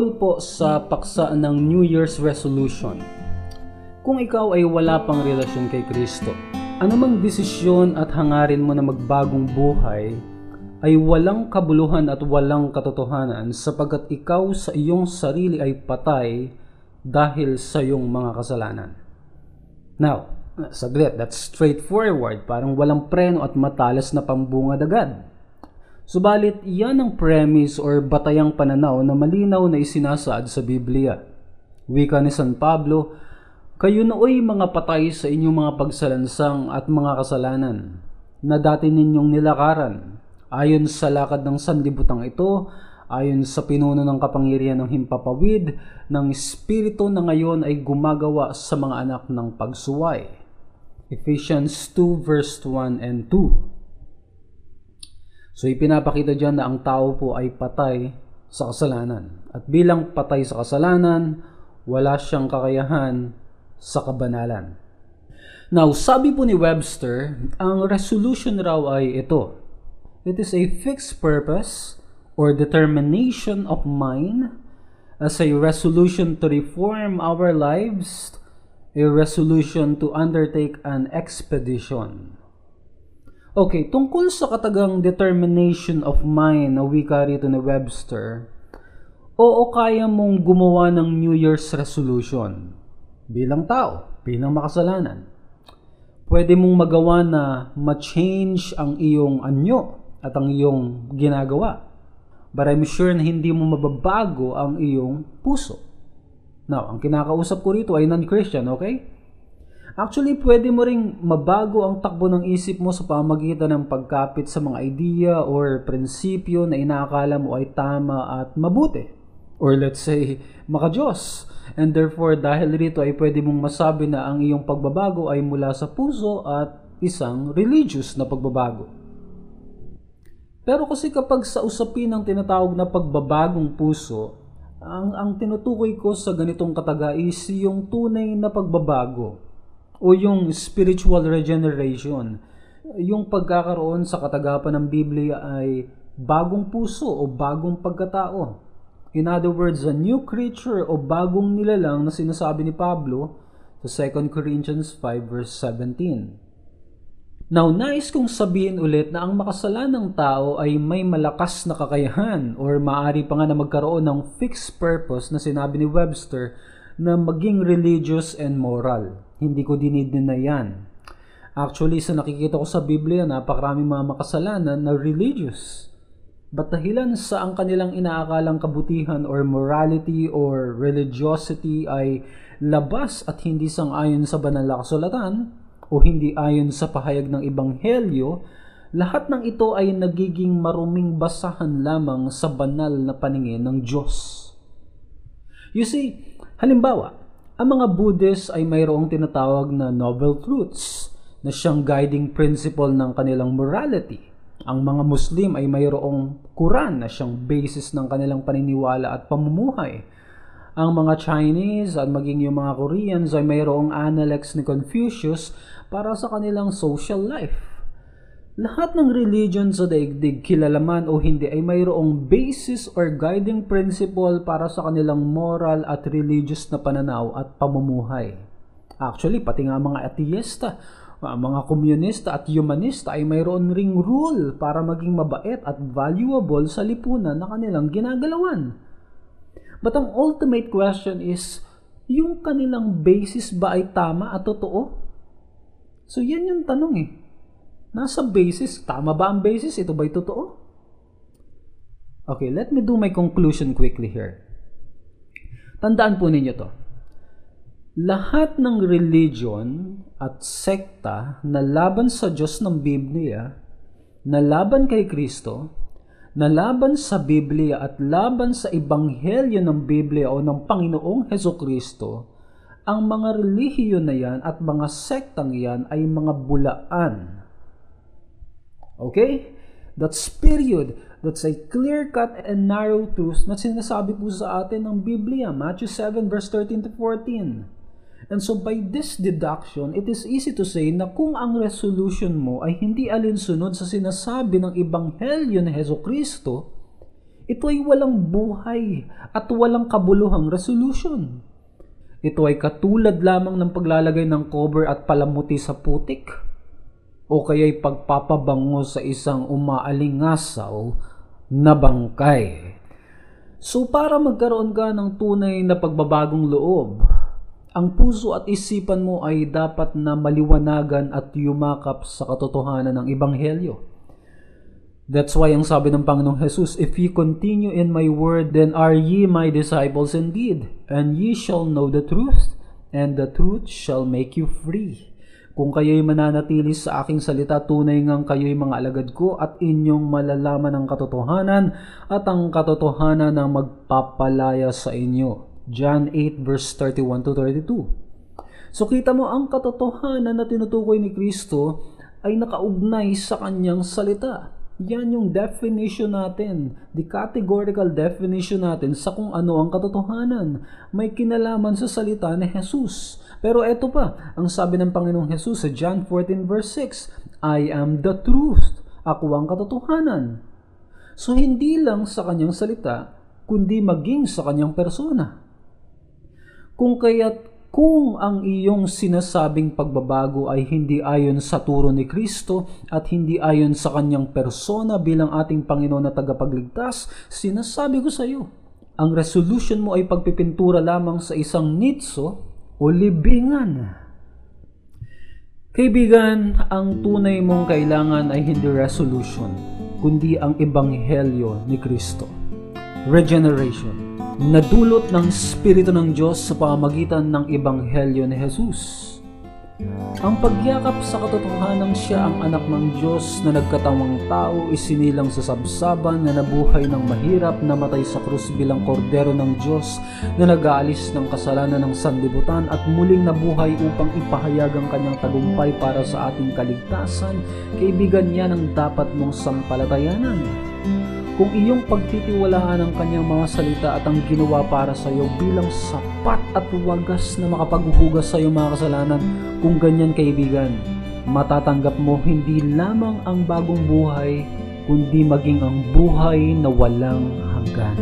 Tungkol po sa paksa ng New Year's resolution. Kung ikaw ay wala pang relasyon kay Kristo, anumang desisyon at hangarin mo na magbagong buhay ay walang kabuluhan at walang katotohanan sapagkat ikaw sa iyong sarili ay patay dahil sa iyong mga kasalanan. Now, saglit, that's straightforward, parang walang preno at matalas na pambungad agad. Subalit, yan ang premise or batayang pananaw na malinaw na isinasaad sa Biblia. Wika ni San Pablo, Kayo nooy mga patay sa inyong mga pagsalansang at mga kasalanan, na dati ninyong nilakaran, ayon sa lakad ng sanlibutang ito, ayon sa pinuno ng kapangyarihan ng himpapawid, ng Espiritu na ngayon ay gumagawa sa mga anak ng pagsuway. Ephesians 2 verse 1 and 2 So ipinapakita dyan na ang tao po ay patay sa kasalanan. At bilang patay sa kasalanan, wala siyang kakayahan sa kabanalan. Now, sabi po ni Webster, ang resolution raw ay ito. It is a fixed purpose or determination of mind as a resolution to reform our lives, a resolution to undertake an expedition. Okay, tungkol sa katagang determination of mind na wika rito ni Webster, oo kaya mong gumawa ng New Year's resolution bilang tao, bilang makasalanan. Pwede mong magawa na ma-change ang iyong anyo at ang iyong ginagawa. But I'm sure na hindi mo mababago ang iyong puso. Now, ang kinakausap ko rito ay non-Christian, okay? Actually, pwede mo ring mabago ang takbo ng isip mo sa pamagitan ng pagkapit sa mga idea or prinsipyo na inaakala mo ay tama at mabuti. Or let's say, makajos. And therefore, dahil rito ay pwede mong masabi na ang iyong pagbabago ay mula sa puso at isang religious na pagbabago. Pero kasi kapag sa usapin ng tinatawag na pagbabagong puso, ang, ang tinutukoy ko sa ganitong kataga is yung tunay na pagbabago o yung spiritual regeneration. Yung pagkakaroon sa katagapan ng Biblia ay bagong puso o bagong pagkatao. In other words, a new creature o bagong nilalang na sinasabi ni Pablo sa 2 Corinthians 5 verse 17. Now, nais kong sabihin ulit na ang makasalanang tao ay may malakas na kakayahan or maari pa nga na magkaroon ng fixed purpose na sinabi ni Webster na maging religious and moral. Hindi ko dinidin na yan. Actually, sa nakikita ko sa Biblia, napakarami mga makasalanan na religious. But dahilan sa ang kanilang inaakalang kabutihan or morality or religiosity ay labas at hindi sang-ayon sa banal na kasulatan, o hindi ayon sa pahayag ng Ebanghelyo, lahat ng ito ay nagiging maruming basahan lamang sa banal na paningin ng Diyos. You see, halimbawa, ang mga Buddhist ay mayroong tinatawag na noble truths na siyang guiding principle ng kanilang morality. Ang mga Muslim ay mayroong Quran na siyang basis ng kanilang paniniwala at pamumuhay ang mga Chinese at maging yung mga Koreans ay mayroong analects ni Confucius para sa kanilang social life. Lahat ng religion sa daigdig, kilala man o hindi, ay mayroong basis or guiding principle para sa kanilang moral at religious na pananaw at pamumuhay. Actually, pati nga mga ateista, mga komunista at humanista ay mayroon ring rule para maging mabait at valuable sa lipunan na kanilang ginagalawan. But ang ultimate question is, yung kanilang basis ba ay tama at totoo? So yan yung tanong eh. Nasa basis, tama ba ang basis? Ito ba'y totoo? Okay, let me do my conclusion quickly here. Tandaan po ninyo to. Lahat ng religion at sekta na laban sa Diyos ng Biblia, na laban kay Kristo, na laban sa Biblia at laban sa Ebanghelyo ng Biblia o ng Panginoong Heso Kristo, ang mga relihiyon na yan at mga sektang yan ay mga bulaan. Okay? That's period. That's a clear-cut and narrow truth na sinasabi po sa atin ng Biblia, Matthew 7 verse 13 to 14. And so by this deduction, it is easy to say na kung ang resolution mo ay hindi alinsunod sa sinasabi ng Ebanghelyo ni Heso Kristo, Ito ay walang buhay at walang kabuluhang resolution. Ito ay katulad lamang ng paglalagay ng cover at palamuti sa putik o kaya'y pagpapabango sa isang umaalingasaw na bangkay. So para magkaroon ka ng tunay na pagbabagong loob, ang puso at isipan mo ay dapat na maliwanagan at yumakap sa katotohanan ng Ebanghelyo. That's why ang sabi ng Panginoong Jesus, If ye continue in my word, then are ye my disciples indeed, and ye shall know the truth, and the truth shall make you free. Kung kayo'y mananatili sa aking salita, tunay ngang kayo'y mga alagad ko at inyong malalaman ang katotohanan at ang katotohanan ang magpapalaya sa inyo. John 8 verse 31 to 32. So kita mo ang katotohanan na tinutukoy ni Kristo ay nakaugnay sa kanyang salita. Yan yung definition natin, the categorical definition natin sa kung ano ang katotohanan. May kinalaman sa salita ni Jesus. Pero eto pa, ang sabi ng Panginoong Jesus sa John 14 verse 6, I am the truth. Ako ang katotohanan. So hindi lang sa kanyang salita, kundi maging sa kanyang persona. Kung kaya't kung ang iyong sinasabing pagbabago ay hindi ayon sa turo ni Kristo at hindi ayon sa kanyang persona bilang ating Panginoon na tagapagligtas, sinasabi ko sa iyo, ang resolution mo ay pagpipintura lamang sa isang nitso o libingan. Kaibigan, ang tunay mong kailangan ay hindi resolution, kundi ang ebanghelyo ni Kristo. Regeneration nadulot ng Espiritu ng Diyos sa pamamagitan ng Ebanghelyo ni Jesus. Ang pagyakap sa katotohanan siya ang anak ng Diyos na nagkatawang tao, isinilang sa sabsaban na nabuhay ng mahirap, namatay sa krus bilang kordero ng Diyos na nag-aalis ng kasalanan ng sanlibutan at muling nabuhay upang ipahayag ang kanyang tagumpay para sa ating kaligtasan, kaibigan yan ang dapat mong sampalatayanan. Kung iyong pagtitiwalaan ang kanyang mga salita at ang ginawa para sa iyo bilang sapat at wagas na makapaghuhugas sa iyong mga kasalanan, kung ganyan kaibigan, matatanggap mo hindi lamang ang bagong buhay, kundi maging ang buhay na walang hanggan.